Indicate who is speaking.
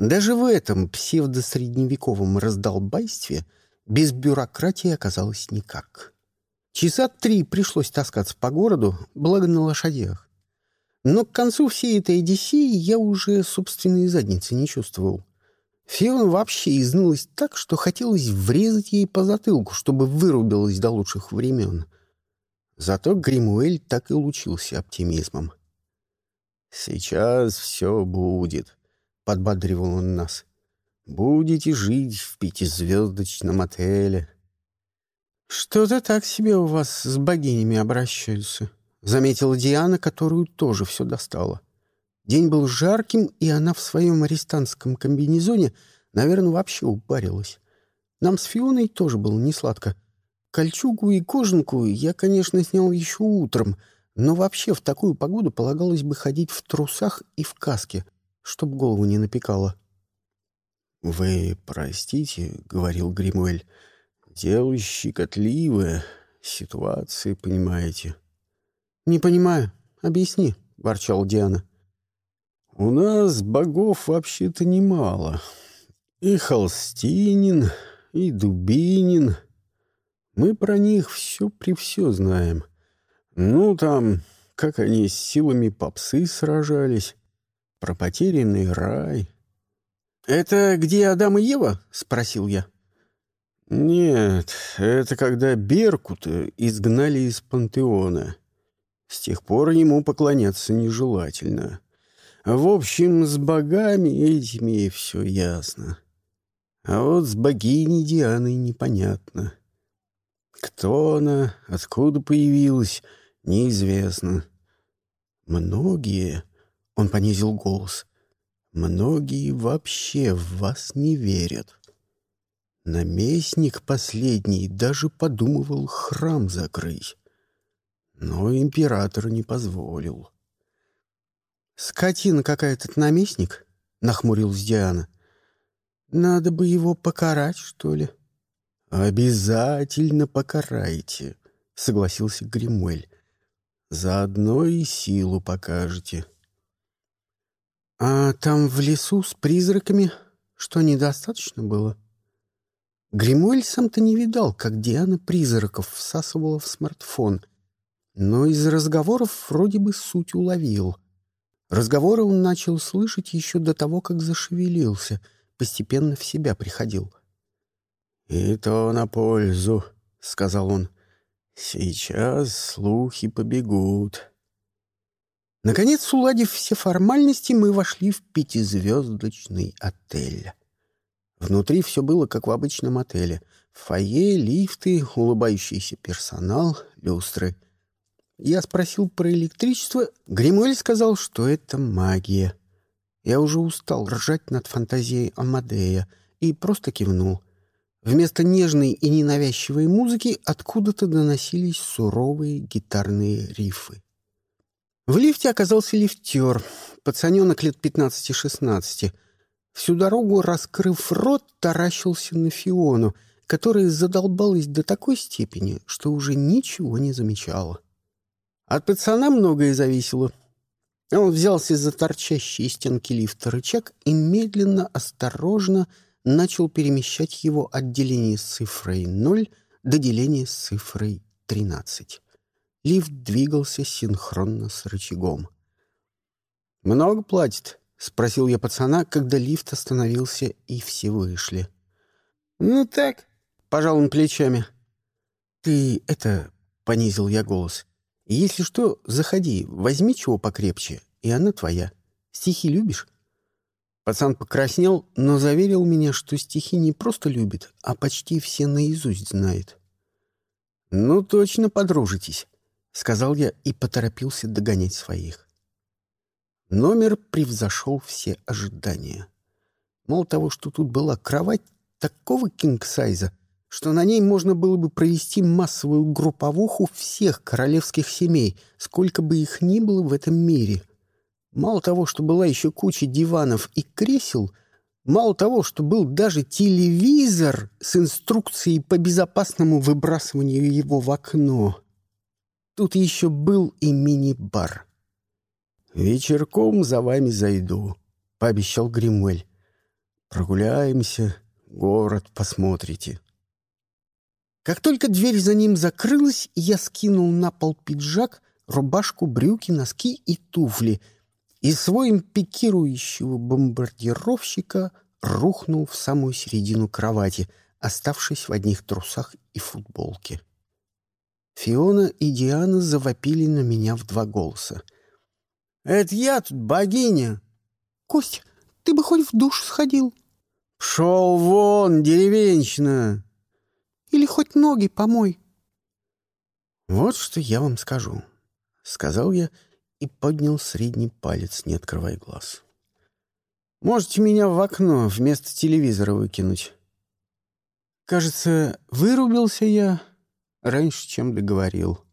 Speaker 1: Даже в этом псевдосредневековом раздолбайстве без бюрократии оказалось никак. Часа три пришлось таскаться по городу, благо на лошадях. Но к концу всей этой Одиссеи я уже собственные задницы не чувствовал. Фиона вообще изнылась так, что хотелось врезать ей по затылку, чтобы вырубилась до лучших времен. Зато Гримуэль так и лучился оптимизмом. «Сейчас все будет», — подбадривал он нас. «Будете жить в пятизвездочном отеле». «Что-то так себе у вас с богинями обращаются», — заметила Диана, которую тоже все достало. День был жарким, и она в своем арестантском комбинезоне, наверное, вообще упарилась. Нам с Фионой тоже было несладко. Кольчугу и кожанку я, конечно, снял еще утром, но вообще в такую погоду полагалось бы ходить в трусах и в каске, чтоб голову не напекало. «Вы простите», — говорил Гримуэль, — «дело щекотливое, ситуации, понимаете». «Не понимаю. Объясни», — ворчал Диана. «У нас богов вообще-то немало. И Холстинин, и Дубинин. Мы про них все при все знаем. Ну, там, как они с силами попсы сражались, про потерянный рай». «Это где Адам и Ева?» — спросил я. «Нет, это когда Беркута изгнали из пантеона». С тех пор ему поклоняться нежелательно. В общем, с богами этими все ясно. А вот с богиней Дианой непонятно. Кто она, откуда появилась, неизвестно. Многие, — он понизил голос, — многие вообще в вас не верят. Наместник последний даже подумывал храм закрыть но император не позволил. «Скотина какая-то наместник?» — нахмурилась Диана. «Надо бы его покарать, что ли?» «Обязательно покарайте», — согласился Гримуэль. «Заодно и силу покажете». «А там в лесу с призраками что, недостаточно было?» Гримуэль сам-то не видал, как Диана призраков всасывала в смартфон, но из разговоров вроде бы суть уловил. Разговоры он начал слышать еще до того, как зашевелился, постепенно в себя приходил. «И то на пользу», — сказал он. «Сейчас слухи побегут». Наконец, уладив все формальности, мы вошли в пятизвездочный отель. Внутри все было, как в обычном отеле. Фойе, лифты, улыбающийся персонал, люстры — я спросил про электричество. Гримуэль сказал, что это магия. Я уже устал ржать над фантазией Амадея и просто кивнул. Вместо нежной и ненавязчивой музыки откуда-то доносились суровые гитарные рифы. В лифте оказался лифтер, пацаненок лет 15-16. Всю дорогу, раскрыв рот, таращился на Фиону, которая задолбалась до такой степени, что уже ничего не замечала. От пацана многое зависело. Он взялся за торчащие стенки лифта рычаг и медленно, осторожно начал перемещать его от деления с цифрой 0 до деления с цифрой 13. Лифт двигался синхронно с рычагом. «Много платит?» — спросил я пацана, когда лифт остановился и все вышли. «Ну так», — пожал он плечами. «Ты это...» — понизил я голос. Если что, заходи, возьми чего покрепче, и она твоя. Стихи любишь?» Пацан покраснел, но заверил меня, что стихи не просто любит, а почти все наизусть знает. «Ну, точно подружитесь», — сказал я и поторопился догонять своих. Номер превзошел все ожидания. Мало того, что тут была кровать такого кинг-сайза, что на ней можно было бы провести массовую групповуху всех королевских семей, сколько бы их ни было в этом мире. Мало того, что была еще куча диванов и кресел, мало того, что был даже телевизор с инструкцией по безопасному выбрасыванию его в окно. Тут еще был и мини-бар. «Вечерком за вами зайду», — пообещал Гримуэль. Прогуляемся, город посмотрите». Как только дверь за ним закрылась, я скинул на пол пиджак, рубашку, брюки, носки и туфли и своим пикирующего бомбардировщика рухнул в самую середину кровати, оставшись в одних трусах и футболке. Фиона и Диана завопили на меня в два голоса. «Это я тут богиня!» «Кость, ты бы хоть в душ сходил!» «Шел вон, деревенщина!» «Или хоть ноги помой!» «Вот что я вам скажу», — сказал я и поднял средний палец, не открывая глаз. «Можете меня в окно вместо телевизора выкинуть». Кажется, вырубился я раньше, чем договорил.